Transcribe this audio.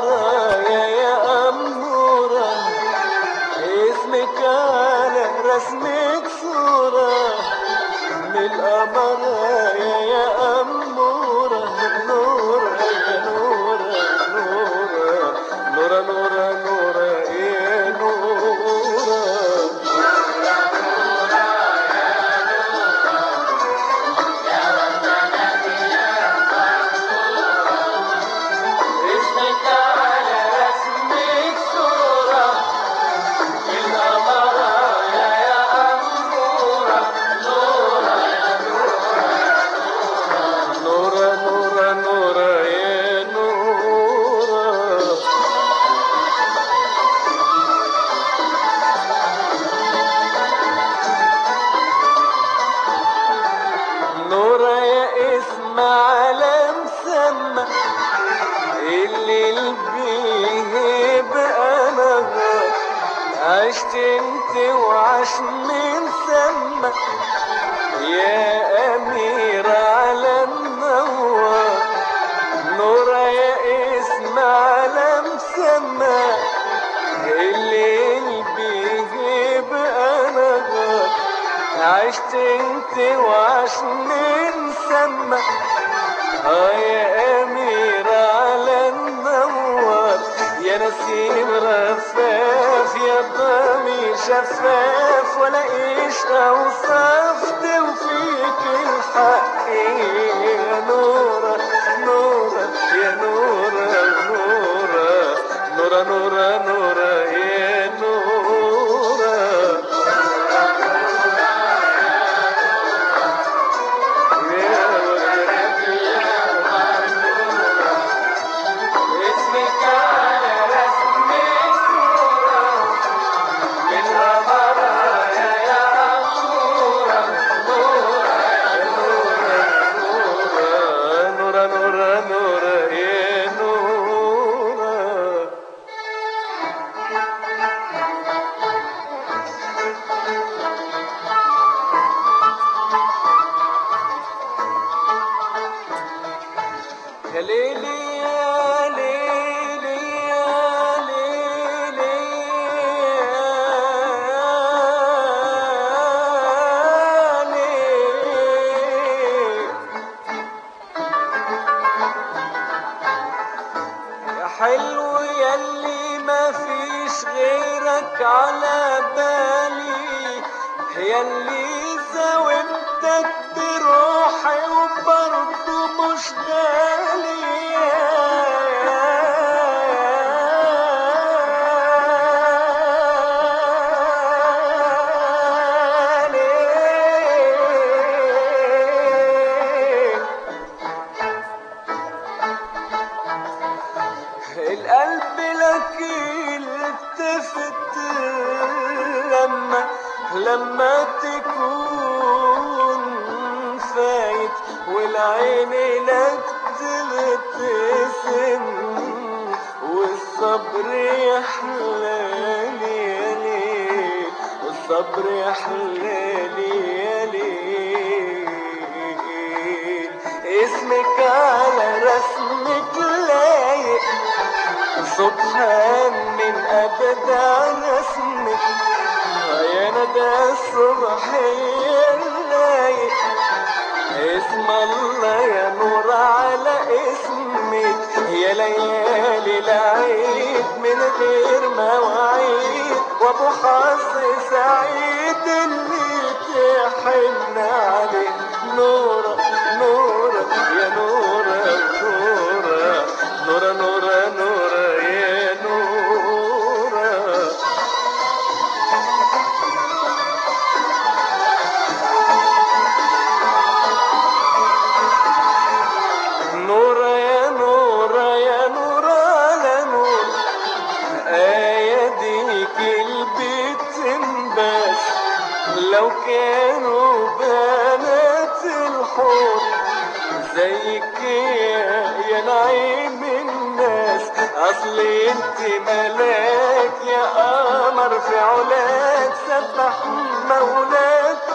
ورايا يا أمورة اسمك على رسمك صورة. من الأمرايا يا أمورة عشت انت وعاش من سما يا أمير على النوار نورة يا إسم على مسمى الليل بيجيب أنا عشت انت وعاش من سما آه يا أمير على النوار يا نسيم رفاف ضمي شفاف ولا إيش اوصفت وفيك الحق. يا نورة نورة يا نورة نورة نورة نورة نورة. فيش غيرك على بالي. ياللي زاومتك بروحي وبرضه مش غالي. لما تكون فايت والعين لك تبتسم والصبر يحلالي يالي والصبر يحلالي يالي اسمك على رسمك لايق سبحان من أبدع رسمك. الصبح اللايق اسم الله يا نور على اسمك يا ليالي العيد من غير مواعيد وابو حظ سعيد اللي تحن كانوا بنات الحور زيك يا نعيم الناس. أصل أنت ملاك يا قمر في علاك سبح مولاك